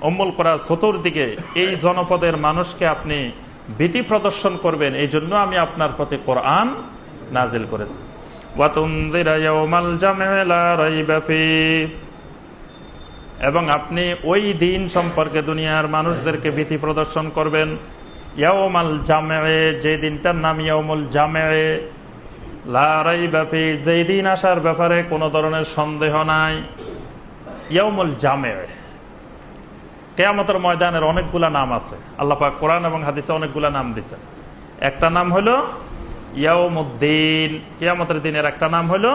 অম্মুল করা চতুর্দিকে এই জনপদের মানুষকে আপনি ভীতি প্রদর্শন করবেন, এই জন্য আমি আপনার প্রতি কোরআন নাজিল করেছি। এবং আপনি ওই দিন সম্পর্কে দুনিয়ার মানুষদেরকে ভীতি প্রদর্শন করবেন। ইয়াউমাল জামে যে দিনটার নাম ইয়াউমুল জামে লারাই ব্যাপী যেই দিন আসার ব্যাপারে কোনো ধরনের সন্দেহ নাই। ইয়ামুল জামে কেয়ামতের ময়দানের অনেকগুলা নাম আছে। আল্লাপাক কোরআন এবং হাদিসে অনেকগুলা নাম দিছে একটা নাম হলো ইয়াউমুদ্দিন। কেয়ামতের দিনের একটা নাম হলো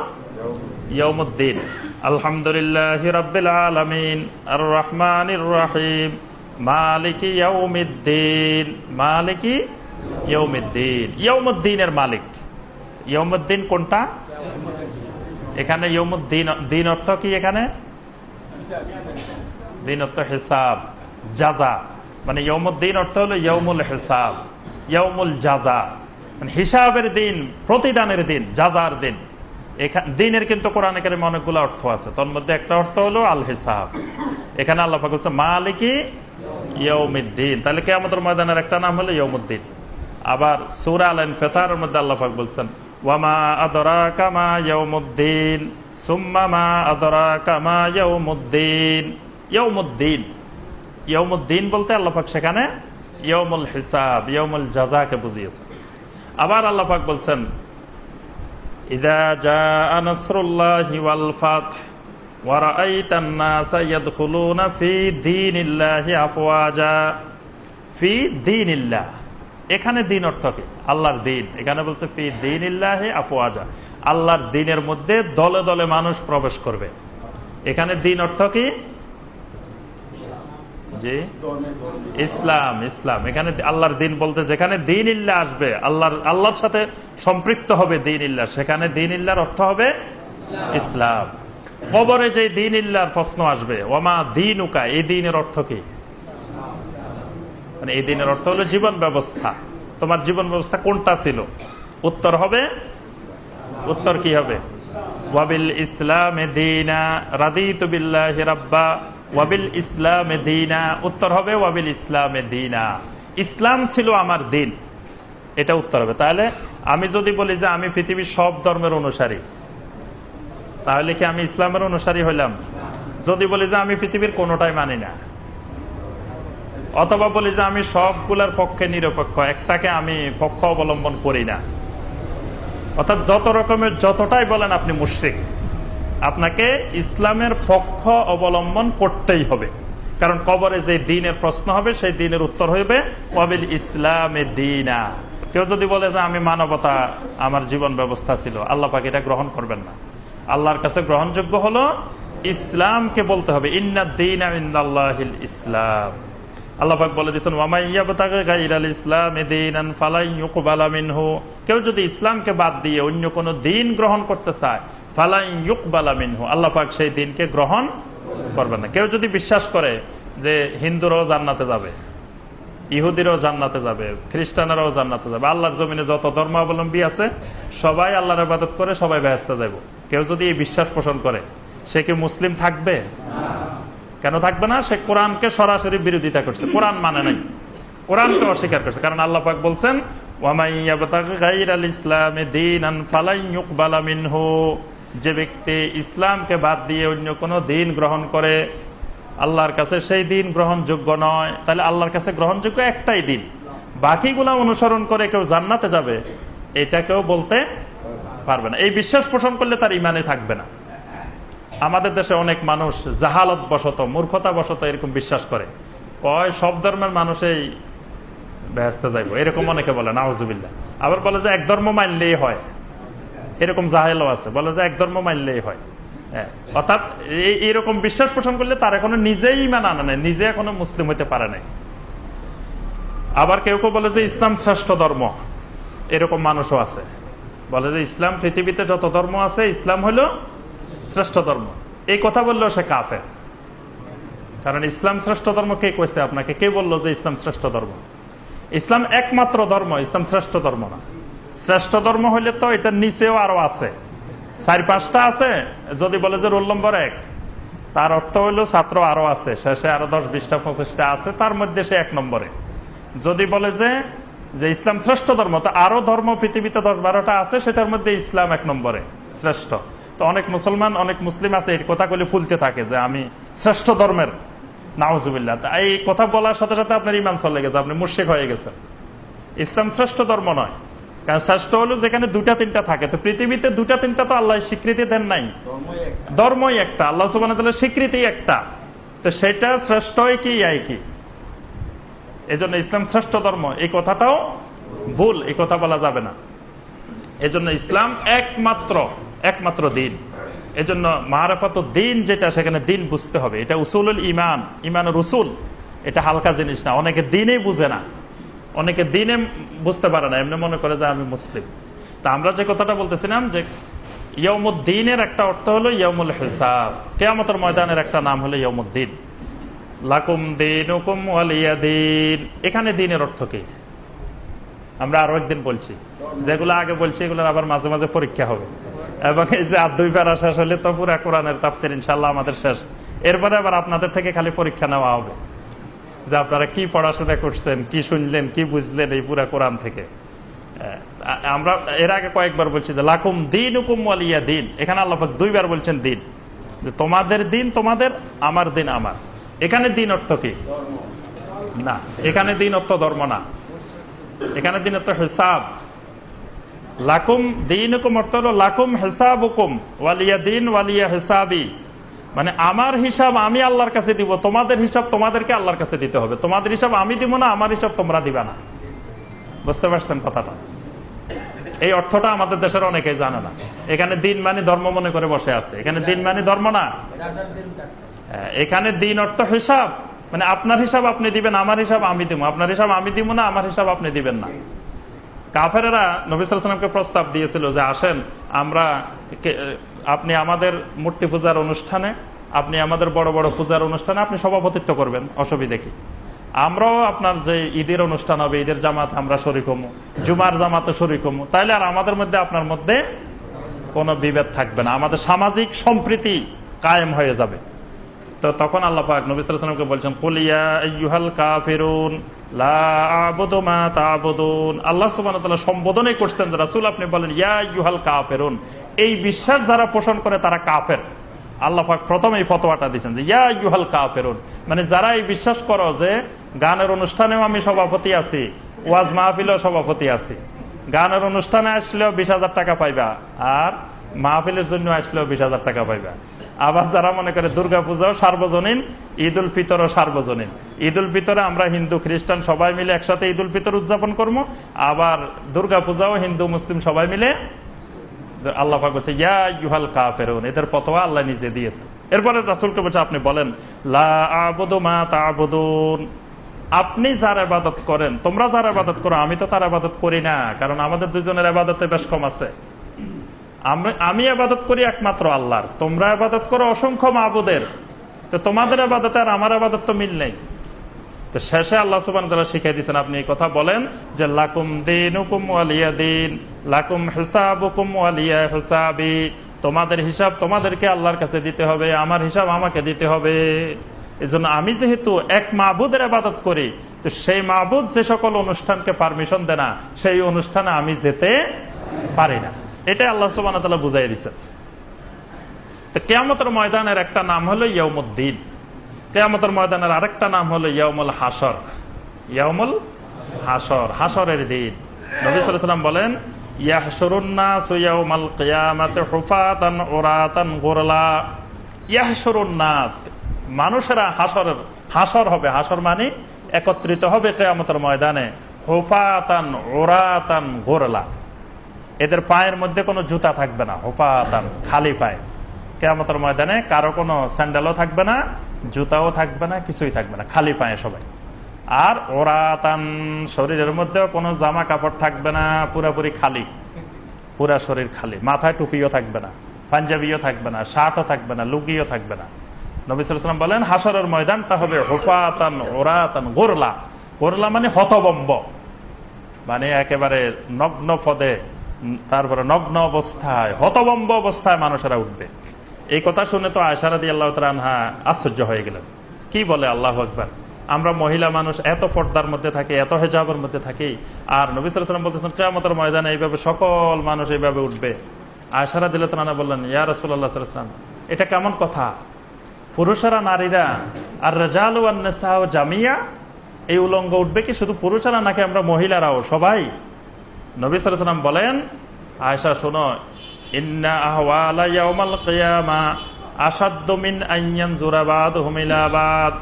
ইয়াউমুদ্দিন। আলহামদুলিল্লাহ রাব্বিল আলামিন। আর রহমানির রহিম। মালিকি ইয়াউমিদ্দিন। মালিকি ইয়াউমিদ্দিন। ইয়াউমুদ্দিনের মালিক। ইয়মুদ্দিন কোনটা? এখানে ইয়মুদ্দিন দিন অর্থ কি এখানে? দিন অর্থ হিসাব যাজা মানে ইয়মুদ্দিন অর্থ হলো ইয়মুল হিসাব ইয়মুল জাজা। মানে হিসাবের দিন, প্রতিদানের দিন যাজার দিন। এখানে দিনের কিন্তু কোরআন এখানে অনেকগুলো অর্থ আছে। তোর মধ্যে একটা অর্থ হলো আল হিসাব। এখানে আল্লাহ বলছে, মালিকি ইয়ৌমিদ্দিন তাহলে কে আমাদের ময়দানের একটা নাম হলো ইয়ৌমুদ্দিন আবার সুরা আল ফেতার মধ্যে আল্লাহ বলছেন ওয়ামা আদরা কামা ইয়ৌমুদ্দিন সুম্মা মা আদরা কামা ইয়ৌমুদ্দিন ইয়ৌমুদ্দিন ইয়ৌমুদ্দিন বলতে আল্লাহাক সেখানে ইয়মুল হিসাব ইয়মুল জাজাকে বুঝিয়েছেন আবার আল্লাহাক বলছেন ইদা জা নসরুল্লাহি ওয়াল ফাতহ ورأيت الناس يدخلون في دين الله أفواجا في دين الله এখানে দিন অর্থ কি? আল্লাহর দিন। এখানে বলছে, ফি দিন ইল্লাহে আফওয়াজা। আল্লাহর দিনের মধ্যে দলে দলে মানুষ প্রবেশ করবে। এখানে দিন অর্থ কি? ইসলাম ইসলাম। এখানে আল্লাহর দিন বলতে, যেখানে দিন ইল্লা আসবে, আল্লাহর আল্লাহর সাথে সম্পৃক্ত হবে দিন ইল্লা সেখানে দিন ইল্লার অর্থ হবে ইসলাম। কবরে যে দিন ইল্লার প্রশ্ন আসবে ওমা দিন উকা এই দিনের অর্থ কি? মানে এই দিনের অর্থ হলো জীবন ব্যবস্থা। তোমার জীবন ব্যবস্থা কোনটা ছিল? উত্তর হবে? উত্তর কি হবে? ওয়াবিল ইসলাম দিনা, রাদিত বিল্লাহি রাব্বা। ওয়াবিল ইসলাম দিনা, উত্তর হবে ওয়াবিল ইসলাম দিনা। ইসলাম ছিল আমার দিন। এটা উত্তর হবে। তাহলে আমি যদি বলি যে আমি পৃথিবীর সব ধর্মের অনুসারী, তাহলে কি আমি ইসলামের অনুসারী হইলাম? যদি বলি যে আমি পৃথিবীর কোনোটাই মানি না। অথবা বলি যে আমি সবগুলার পক্ষে নিরপেক্ষ, একটাকে আমি পক্ষ অবলম্বন করি না। অর্থাৎ যত রকমের যতটাই বলেন আপনি মুশ্রিক, আপনাকে ইসলামের পক্ষ অবলম্বন করতেই হবে। কারণ কবরে যে দিনের প্রশ্ন হবে, সেই দিনের উত্তর হইবে, ওয়াবিল ইসলামে দিনা। কেউ যদি বলে যে আমি মানবতা, আমার জীবন ব্যবস্থা ছিল, আল্লাহ পাকে এটা গ্রহণ করবেন না। আল্লাহর কাছে গ্রহণযোগ্য হলো, ইসলামকে বলতে হবে ইন্দিন ইসলাম। আল্লাহাক বলে দিচ্ছেন ইসলাম কেউ যদি ইসলামকে বাদ দিয়ে অন্য কোন দিন গ্রহণ করতে চায়, ফালাই ইউকবালা মিনহু। আল্লাহাক সেই দিনকে গ্রহণ করবে না। কেউ যদি বিশ্বাস করে যে হিন্দুরাও জান্নাতে যাবে, ইহুদিরাও জান্নাতে যাবে, খ্রিস্টানেরাও জান্নাতে যাবে, আল্লাহর জমিনে যত ধর্মাবলম্বী আছে, সবাই আল্লাহর আবাদত করে সবাই ব্যস্ত যাব কেউ যদি এই বিশ্বাস পোষণ করে, সে কি মুসলিম থাকবে? কেন থাকবে না? সে কোরআনকে সরাসরি বিরোধিতা করছে। কোরআন মানে নাই। কোরআনকে অস্বীকার করছে। কারণ আল্লাহ পাক বলছেন যে ব্যক্তি ইসলামকে বাদ দিয়ে অন্য কোন দিন গ্রহণ করে, আল্লাহর কাছে সেই দিন গ্রহণযোগ্য নয়। তাহলে আল্লাহর কাছে গ্রহণযোগ্য একটাই দিন। বাকিগুলা অনুসরণ করে কেউ জান্নাতে যাবে, এটা কেউ বলতে পারবে না। এই বিশ্বাস পোষণ করলে তার ইমানে থাকবে না। আমাদের দেশে অনেক মানুষ জাহালত বশত মূর্খতা বশত এরকম বিশ্বাস করে। কয়, সব ধর্মের মানুষই ব্যস্ত যাইব। এরকম অনেকে বলে নাহজুবিল্লা আবার বলে যে, এক ধর্ম মানলেই হয়। এরকম জাহেলও আছে। বলে যে, এক ধর্ম মানলেই হয়। অর্থাৎ এইরকম বিশ্বাস পোষণ করলে তার এখনও নিজেই মানে আনা নেই, নিজে এখনও মুসলিম হইতে পারে নাই। আবার কেউ কেউ বলে যে, ইসলাম শ্রেষ্ঠ ধর্ম। এরকম মানুষও আছে। বলে যে, ইসলাম পৃথিবীতে যত ধর্ম আছে, ইসলাম হলো শ্রেষ্ঠ ধর্ম। এই কথা বললেও সে কাফের। কারণ ইসলাম শ্রেষ্ঠ ধর্ম কে কইছে আপনাকে? কে বলল যে ইসলাম শ্রেষ্ঠ ধর্ম? ইসলাম একমাত্র ধর্ম, ইসলাম শ্রেষ্ঠ ধর্ম না। শ্রেষ্ঠ ধর্ম হইলে তো এটার নিচেও আরও আছে। চার পাঁচটা আছে, যদি বলে যে রোল নম্বর এক। তার অর্থ হইল ছাত্র আরও আছে, শেষে আরও দশ, বিশটা, পঁচিশটা আছে, তার মধ্যে সে এক নম্বরে। যদি বলে যে যে ইসলাম শ্রেষ্ঠ ধর্ম, তো আরও ধর্ম পৃথিবীতে দশ বারোটা আছে, সেটার মধ্যে ইসলাম এক নম্বরে, শ্রেষ্ঠ। তো অনেক মুসলমান অনেক মুসলিম আছে এই কথাগুলি ফুলতে থাকে যে আমি শ্রেষ্ঠ ধর্মের তা এই কথা বলার সাথে সাথে আপনার ইমান চলে গেছে আপনি মুর্শিক হয়ে গেছেন। ইসলাম শ্রেষ্ঠ ধর্ম নয় কারণ শ্রেষ্ঠ হলো যেখানে দুটা তিনটা থাকে। তো পৃথিবীতে দুটা তিনটা তো আল্লাহ স্বীকৃতি দেন নাই। ধর্মই একটা। আল্লাহ সুবান স্বীকৃতি একটা। তো সেটা শ্রেষ্ঠ কি আই কি? এই জন্য ইসলাম শ্রেষ্ঠ ধর্ম এই কথাটাও ভুল এই কথা বলা যাবে না। এজন্য ইসলাম একমাত্র একমাত্র দিন। এজন্য মাহারাফাত দিন যেটা, সেখানে দিন বুঝতে হবে। এটা উসুল ইমান ইমান রসুল এটা হালকা জিনিস না। অনেকে দিনেই বুঝে না। অনেকে দিনে বুঝতে পারে না। এমনি মনে করে যে আমি মুসলিম। তা আমরা যে কথাটা বলতেছিলাম যে ইয়মুদ্দিনের একটা অর্থ হলো ইয়মুল হিসাব। কেয়ামতের ময়দানের একটা নাম হলো ইয়মুদ্দিন লাকুম দিন হুকুম দিন। এখানে দিনের অর্থ কি? আমরা আরও একদিন বলছি। যেগুলো আগে বলছি, এগুলোর আবার মাঝে মাঝে পরীক্ষা হবে। এবং এই যে আর দুই প্যারা শেষ হলে তো পুরা কোরআনের তাপসির ইনশাল্লাহ আমাদের শেষ। এরপরে আবার আপনাদের থেকে খালি পরীক্ষা নেওয়া হবে। যে আপনারা কি পড়াশোনা করছেন কি শুনলেন কি বুঝলেন এই পুরা কোরআন থেকে। আমরা এর আগে কয়েকবার বলছি যে লাকুম দিন হুকুম আলিয়া দিন। এখানে আল্লাহ দুইবার বলছেন দিন। যে তোমাদের দিন তোমাদের আমার দিন আমার। এখানে দিন অর্থ কি? না এখানে দিন অর্থ ধর্ম না। এখানে দিন অর্থ হিসাব। লাকুম দিন হুকুম অর্থ হলো লাকুম হিসাব হুকুম ওয়ালিয়া দিন, ওয়ালিয়া হিসাবি। মানে আমার হিসাব আমি আল্লাহর কাছে দিব, তোমাদের হিসাব তোমাদেরকে আল্লাহর কাছে দিতে হবে। তোমাদের হিসাব আমি দিব না, আমার হিসাব তোমরা দিবা না। বুঝতে পারছেন কথাটা? এই অর্থটা আমাদের দেশের অনেকেই জানে না। এখানে দিন মানে ধর্ম মনে করে বসে আছে। এখানে দিন মানে ধর্ম না। এখানে দিন অর্থ হিসাব। মানে আপনার হিসাব আপনি দিবেন, আমার হিসাব আমি দিব। আপনার হিসাব আমি দিব না, আমার হিসাব আপনি দিবেন না। কাফেরা নবিসামকে প্রস্তাব দিয়েছিল যে আসেন, আমরা আপনি আমাদের মূর্তি পূজার অনুষ্ঠানে, আপনি আমাদের বড় বড় পূজার অনুষ্ঠানে আপনি সভাপতিত্ব করবেন, অসুবিধে কি? আমরাও আপনার যে ঈদের অনুষ্ঠান হবে, ঈদের জামাত আমরা শরিক জুমার জামাতে শরিক হমু, তাইলে আর আমাদের মধ্যে আপনার মধ্যে কোনো বিভেদ থাকবে না, আমাদের সামাজিক সম্প্রীতি কায়েম হয়ে যাবে। তো তখন আল্লাহ পাক নবিসামকে বলছেন কুলিয়া আল্লাহ সম্বোধনে করছেন, রাসুল আপনি বলেন কাফেরুন। এই বিশ্বাস দ্বারা পোষণ করে তারা কাফের। আল্লাহ প্রথম এই ফতোয়াটা দিচ্ছেন যে, ইয়া কাফেরুন। মানে যারা এই বিশ্বাস করো যে, গানের অনুষ্ঠানেও আমি সভাপতি আছি, ওয়াজ মাহফিলেও সভাপতি আছি। গানের অনুষ্ঠানে আসলেও বিশ হাজার টাকা পাইবা। আর মাহফিলের জন্য আসলেও বিশ হাজার টাকা পাইবা। আবার যারা মনে করে দুর্গা পূজাও সার্বজনীন ঈদ উল ফিতরও সার্বজনীন। ঈদ উল ফিতরে আমরা হিন্দু, খ্রিস্টান সবাই মিলে একসাথে ঈদ উল ফিতর উদযাপন করব। আবার দুর্গা পূজাও হিন্দু, মুসলিম সবাই মিলে আপনি বলেন আপনি যার আবাদত করেন, তোমরা যার আবাদত করো, আমি তো তার আবাদত করি না, কারণ আমাদের দুজনের আবাদতে বেশ কম আছে। আমি আবাদত করি একমাত্র আল্লাহর। তোমরা আবাদত করো অসংখ্য মাহবুদের তো তোমাদের আবাদত আর আমার আবাদত তো মিল নেই। তো শেষে আল্লাহ সুবান তারা শিখাই দিচ্ছেন আপনি এই কথা বলেন যে, লাকুম দিন হুকুম আলিয়া দিন লাকুম হিসাব হুকুম আলিয়া হিসাবি তোমাদের হিসাব তোমাদেরকে আল্লাহর কাছে দিতে হবে, আমার হিসাব আমাকে দিতে হবে। এই আমি যেহেতু এক মাহবুদের আবাদত করি, তো সেই মাহবুদ যে সকল অনুষ্ঠানকে পারমিশন দেয় না, সেই অনুষ্ঠানে আমি যেতে পারি না। এটাই আল্লাহ সুবান বুঝাই দিচ্ছেন তো কেয়ামতের ময়দানের একটা নাম হলো ইয়মুদ্দিন কেয়ামতের ময়দানের আরেকটা নাম হলো ইয়মুল হাসর ইয়মুল হাসর হাসরের দিন। সাল্লাম বলেন মানুষেরা হাসর হাসর হবে। হাসর মানে একত্রিত হবে কেয়ামতের ময়দানে। হুফাতান ওরাতান গোরলা। এদের পায়ের মধ্যে কোনো জুতা থাকবে না, হোফাতান, খালি পায়ে। কেয়ামতের ময়দানে কারও কোনো স্যান্ডেলও থাকবে না, জুতাও থাকবে না, কিছুই থাকবে না, খালি পায়ে সবাই। আর ওরা তান শরীরের মধ্যেও কোনো জামা কাপড় থাকবে না, পুরাপুরি খালি। পুরা শরীর খালি। মাথায় টুপিও থাকবে না, পাঞ্জাবিও থাকবে না, শার্টও থাকবে না লুকিও থাকবে না। নবিসাম বলেন হাসরের ময়দানটা হবে হোফাতান, ওরাতান, গোরলা। গোরলা মানে হতবম্ব। মানে একেবারে নগ্ন পদে তারপরে নগ্ন অবস্থায়, হতবম্ব অবস্থায় মানুষেরা উঠবে। এই কথা শুনে তো আয়সারাদি আল্লাহ তালহা আশ্চর্য হয়ে গেলেন। কি বলে আল্লাহ আকবর? আমরা মহিলা মানুষ এত পর্দার মধ্যে থাকি, এত হেজাবের মধ্যে থাকি, আর নবী সালাম বলতেছেন কেমতের ময়দানে এইভাবে সকল মানুষ এইভাবে উঠবে। আয়সারা দিল তানা বললেন, ইয়া রসুল্লাহ সাল্লাম এটা কেমন কথা? পুরুষেরা, নারীরা, আর রাজালু জামিয়া, এই উলঙ্গ উঠবে কি শুধু পুরুষেরা নাকি আমরা মহিলারাও, সবাই? নবী সালাম বলেন আয়সা শোনো, ইন্না আহওয়ালা কিয়ামা আসাদ্দ মিন আইয়ান জুরাবাদ হুমিলাবাদ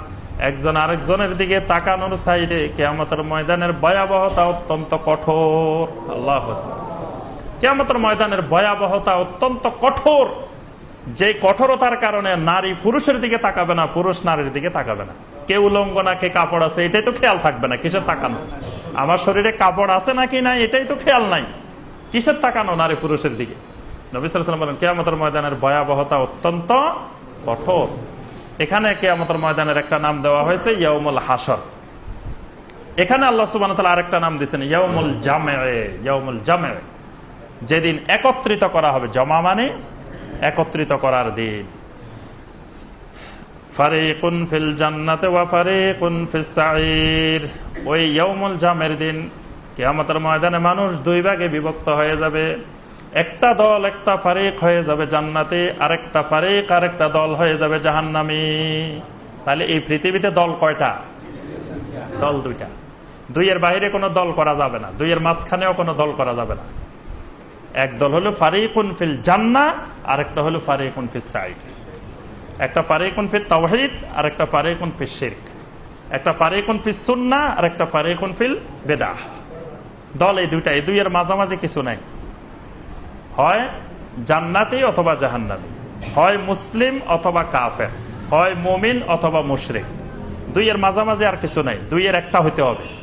একজন আরেকজনের দিকে তাকানোর সাইডে কেয়ামতের ময়দানের ভয়াবহতা অত্যন্ত কঠোর। আল্লাহ কেয়ামতের ময়দানের ভয়াবহতা অত্যন্ত কঠোর। যে কঠোরতার কারণে নারী পুরুষের দিকে তাকাবে না, পুরুষ নারীর দিকে তাকাবে না। কে উলঙ্গ না, কে কাপড় আছে, এটাই তো খেয়াল থাকবে না, কিসের তাকানো? আমার শরীরে কাপড় আছে নাকি নাই, এটাই তো খেয়াল নাই। কিসের তাকানো নারী পুরুষের দিকে? ময়দানের ভয়াবহতা অত্যন্ত কঠোর। এখানে কেয়ামতের ময়দানের একটা নাম দেওয়া হয়েছে এখানে আল্লাহ আরেকটা নাম জামে জামে যেদিন একত্রিত করা হবে, জমা মানে একত্রিত করার দিন। ফিল জান্নাতে ওয়া ফারিকুন ফিস ওই ইয়াউমুল জামের দিন, কিয়ামতের ময়দানে মানুষ দুই ভাগে বিভক্ত হয়ে যাবে। একটা দল একটা ফারিক হয়ে যাবে জান্নাতে, আরেকটা ফারিক আরেকটা দল হয়ে যাবে জাহান্নামি। তাহলে এই পৃথিবীতে দল কয়টা? দল দুইটা। দুইয়ের বাইরে কোনো দল করা যাবে না। দুইয়ের মাঝখানেও কোনো দল করা যাবে না। এক দল হলো ফারিকুন ফিল জান্না আর একটা হলো ফারিকুন ফিল সাইড একটা ফারিকুন ফিল তাওহিদ আর একটা ফারিকুন ফিল শিরক। একটা ফারিকুন ফিল সুন্না আর একটা ফারিকুন ফিল বেদা দল এই দুইটা, এই দুইয়ের মাঝামাঝি কিছু নাই। হয় জান্নাতি অথবা জাহান্নামি। হয় মুসলিম অথবা কাফের। হয় মমিন অথবা মুশরিক। দুইয়ের মাঝামাঝি আর কিছু নাই। দুইয়ের একটা হইতে হবে।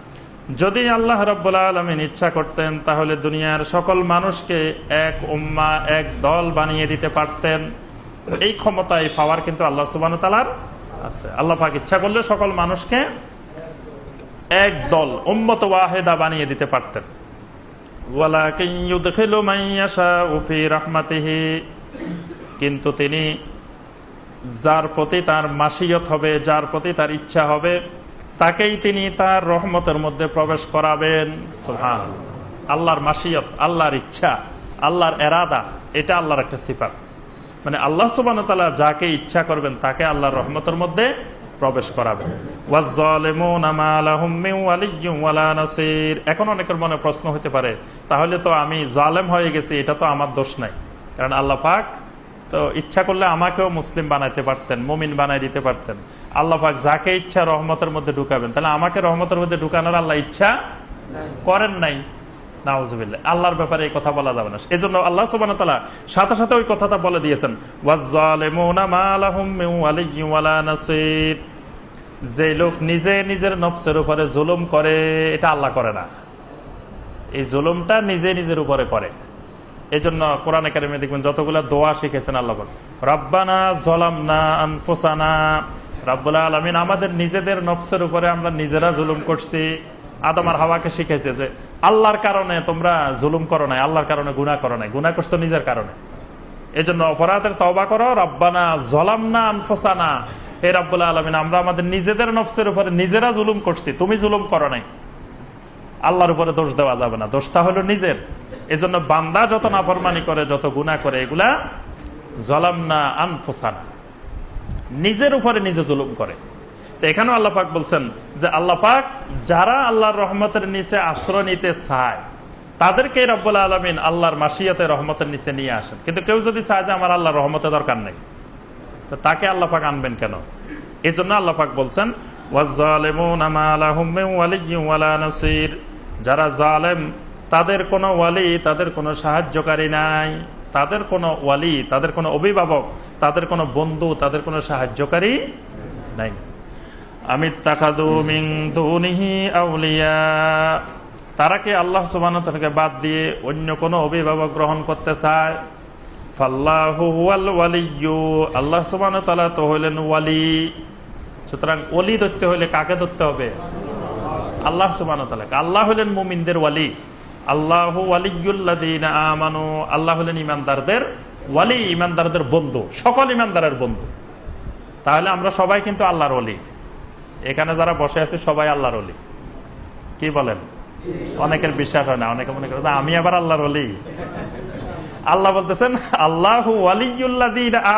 যদি আল্লাহ রব্বুল আলমিন ইচ্ছা করতেন, তাহলে দুনিয়ার সকল মানুষকে এক উম্মা, এক দল বানিয়ে দিতে পারতেন। এই ক্ষমতায় পাওয়ার কিন্তু আল্লাহ সুবান তালার আছে। আল্লাহ পাক ইচ্ছা করলে সকল মানুষকে এক দল, উম্মত ওয়াহেদা বানিয়ে দিতে পারতেন। কিন্তু তিনি যার প্রতি তার মাসিয়ত হবে, যার প্রতি তার ইচ্ছা হবে তাকেই তিনি তার রহমতের মধ্যে প্রবেশ করাবেন। আল্লাহর মাসিয়ত, আল্লাহর ইচ্ছা, আল্লাহর এরাদা, এটা আল্লাহর একটা সিফাত। মানে আল্লাহ সুবান যাকে ইচ্ছা করবেন, তাকে আল্লাহর রহমতের মধ্যে প্রবেশ করাবেন। এখন অনেকের মনে প্রশ্ন হতে পারে, তাহলে তো আমি জালেম হয়ে গেছি, এটা তো আমার দোষ নাই। কারণ আল্লাহ পাক তো ইচ্ছা করলে আমাকেও মুসলিম বানাইতে পারতেন, মমিন বানাই দিতে পারতেন। আল্লাহ পাক যাকে ইচ্ছা রহমতের মধ্যে ঢুকাবেন। তাহলে আমাকে রহমতের মধ্যে ঢুকানোর আল্লাহ ইচ্ছা করেন নাই। নাউজুবিল্লাহ। আল্লাহর ব্যাপারে এই কথা বলা যাবে না। এই জন্য আল্লাহ সুবান সাথে সাথে ওই কথাটা বলে দিয়েছেন যে লোক নিজে নিজের নফসের উপরে জুলুম করে, এটা আল্লাহ করে না। এই জুলুমটা নিজে নিজের উপরে করে। এই জন্য কোরআন একাডেমি দেখবেন যতগুলো দোয়া শিখেছেন আল্লাহ রব্বানা জলাম না আনফোসানা আলমিন আমাদের নিজেদের নফসের উপরে আমরা নিজেরা জুলুম করছি। আদম আর হাওয়াকে শিখেছে যে, আল্লাহর কারণে তোমরা জুলুম করো নাই, আল্লাহর কারণে গুণা করো নাই গুণা করছ নিজের কারণে। এই জন্য অপরাধের তবা করো, রব্বানা জলাম না আনফোসানা। হে রাব্বুল্লাহ আলমিন, আমরা আমাদের নিজেদের নফসের উপরে নিজেরা জুলুম করছি, তুমি জুলুম করো নাই। আল্লাহর উপরে দোষ দেওয়া যাবে না। দোষটা হলো নিজের। এজন্য বান্দা যত নাফরমানি করে, যত গুণা করে, এগুলা জলাম না আনফোসানা। নিজের উপরে নিজে জুলুম করে। তো এখানেও আল্লাহ পাক বলছেন যে আল্লাহ পাক যারা আল্লাহর রহমতের নিচে আশ্রয় নিতে চায় তাদেরকে রব্বুল আলমিন আল্লাহর মাসিয়াতে রহমতের নিচে নিয়ে আসেন। কিন্তু কেউ যদি চায় যে আমার আল্লাহর রহমতে দরকার নেই, তো তাকে আল্লাহ পাক আনবেন কেন? এই জন্য আল্লাহ পাক বলছেন যারা জালেম, তাদের কোনো ওয়ালি, তাদের কোনো সাহায্যকারী নাই। তাদের কোনো ওয়ালি, তাদের কোনো অভিভাবক, তাদের কোনো বন্ধু, তাদের কোনো সাহায্যকারী নাই। আমি আউলিয়া। তারা কি আল্লাহ সুবাহকে বাদ দিয়ে অন্য কোনো অভিভাবক গ্রহণ করতে চায়? আল্লাহ ওয়া তো হইলেন ওয়ালি। সুতরাং ওলি ধরতে হলে কাকে ধরতে হবে? আল্লাহ সুবহানাহু আল্লাহ হলেন মুমিনদের ওয়ালি। আল্লাহ আমানু আল্লাহ হলেন ইমানদারদের ওয়ালি ইমানদারদের বন্ধু সকল ইমানদারের বন্ধু। তাহলে আমরা সবাই কিন্তু আল্লাহর ওলি এখানে যারা বসে আছে সবাই আল্লাহর ওলি কি বলেন? অনেকের বিশ্বাস হয় না অনেকে মনে করে "না, আমি আবার আল্লাহর ওলি আল্লাহ বলতেছেন আল্লাহ